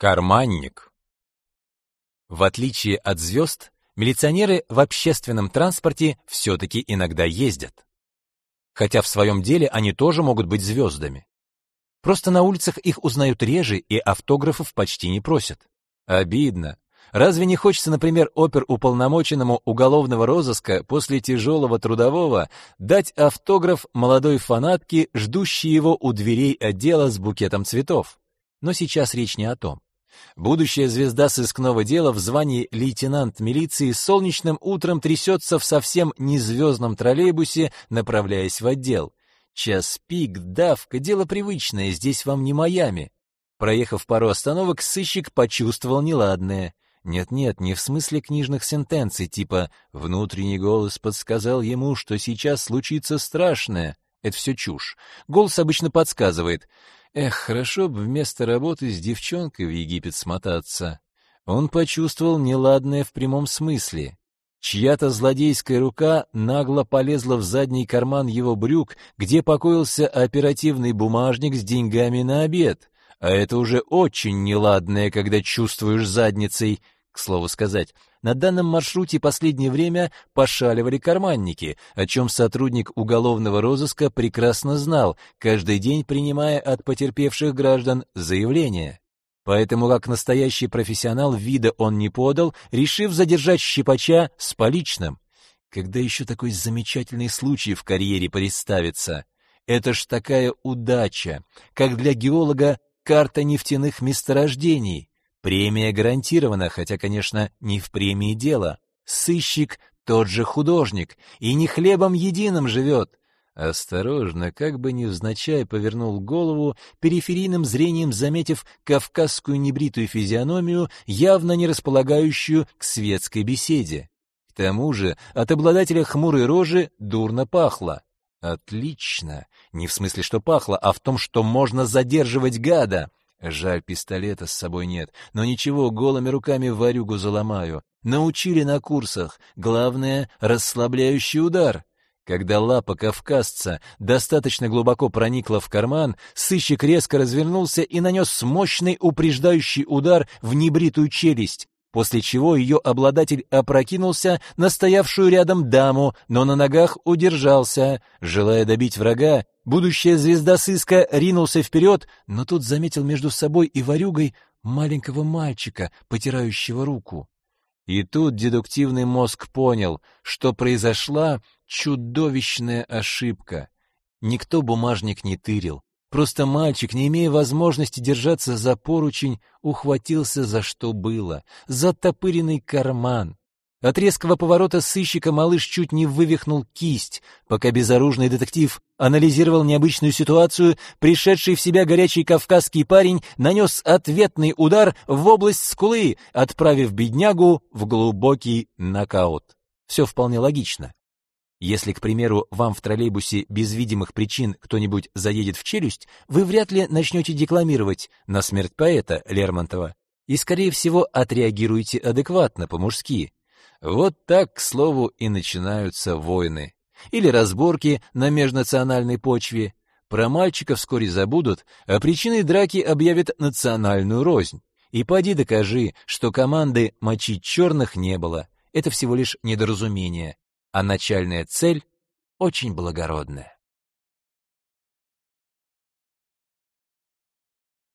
Карманник. В отличие от звезд, милиционеры в общественном транспорте все-таки иногда ездят. Хотя в своем деле они тоже могут быть звездами. Просто на улицах их узнают реже и автографов почти не просят. Обидно. Разве не хочется, например, опер-уполномоченному уголовного розыска после тяжелого трудового дать автограф молодой фанатке, ждущей его у дверей отдела с букетом цветов? Но сейчас речь не о том. Будущая звезда сыскного дела в звании лейтенант милиции солнечным утром трясется в совсем не звездном троллейбусе, направляясь в отдел. Час пик, давка, дело привычное, здесь вам не Майами. Проехав пару остановок, сыщик почувствовал неладное. Нет-нет, не в смысле книжных сентенций, типа «внутренний голос подсказал ему, что сейчас случится страшное». Это все чушь. Голос обычно подсказывает Эх, хорошо бы вместо работы с девчонкой в Египет смотаться. Он почувствовал неладное в прямом смысле. Чья-то злодейская рука нагло полезла в задний карман его брюк, где покоился оперативный бумажник с деньгами на обед. А это уже очень неладное, когда чувствуешь задницей. К слову сказать, на данном маршруте последнее время пошаливали карманники, о чем сотрудник уголовного розыска прекрасно знал, каждый день принимая от потерпевших граждан заявления. Поэтому, как настоящий профессионал, вида он не подал, решив задержать щипача с поличным. Когда еще такой замечательный случай в карьере представится? Это ж такая удача, как для геолога карта нефтяных месторождений. Премия гарантирована, хотя, конечно, не в премии дело. Сыщик тот же художник, и не хлебом единым живет. Осторожно, как бы невзначай повернул голову, периферийным зрением заметив кавказскую небритую физиономию, явно не располагающую к светской беседе. К тому же от обладателя хмурой рожи дурно пахло. Отлично. Не в смысле, что пахло, а в том, что можно задерживать гада. Жаль, пистолета с собой нет, но ничего, голыми руками варюгу заломаю. Научили на курсах. Главное — расслабляющий удар. Когда лапа кавказца достаточно глубоко проникла в карман, сыщик резко развернулся и нанес мощный упреждающий удар в небритую челюсть, после чего ее обладатель опрокинулся на стоявшую рядом даму, но на ногах удержался. Желая добить врага, Будущая звезда сыска ринулся вперед, но тут заметил между собой и ворюгой маленького мальчика, потирающего руку. И тут дедуктивный мозг понял, что произошла чудовищная ошибка. Никто бумажник не тырил. Просто мальчик, не имея возможности держаться за поручень, ухватился за что было, за топыренный карман. От резкого поворота сыщика малыш чуть не вывихнул кисть. Пока безоружный детектив анализировал необычную ситуацию, пришедший в себя горячий кавказский парень нанес ответный удар в область скулы, отправив беднягу в глубокий нокаут. Все вполне логично. Если, к примеру, вам в троллейбусе без видимых причин кто-нибудь заедет в челюсть, вы вряд ли начнете декламировать на смерть поэта Лермонтова и, скорее всего, отреагируете адекватно, по-мужски. Вот так, к слову, и начинаются войны. Или разборки на межнациональной почве. Про мальчика вскоре забудут, а причиной драки объявят национальную рознь. И поди докажи, что команды «мочить черных» не было. Это всего лишь недоразумение. А начальная цель очень благородная.